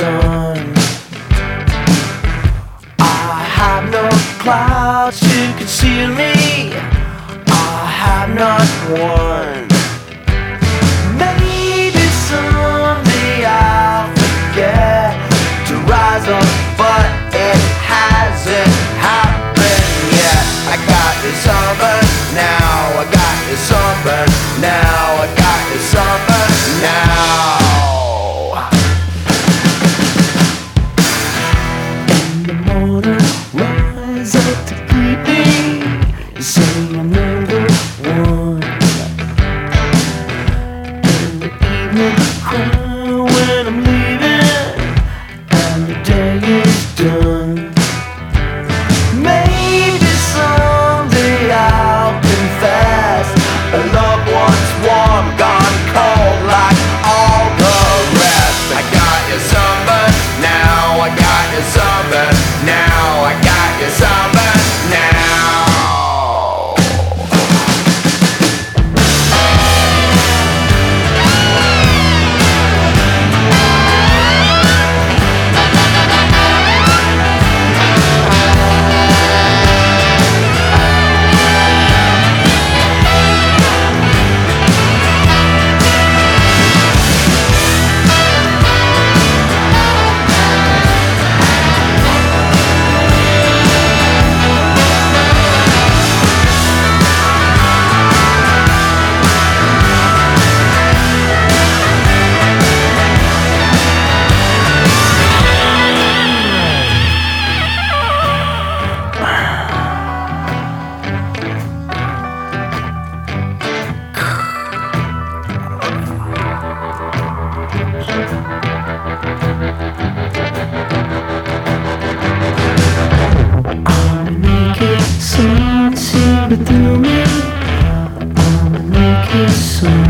sun. I have no clouds to conceal me. I have not one. your soul.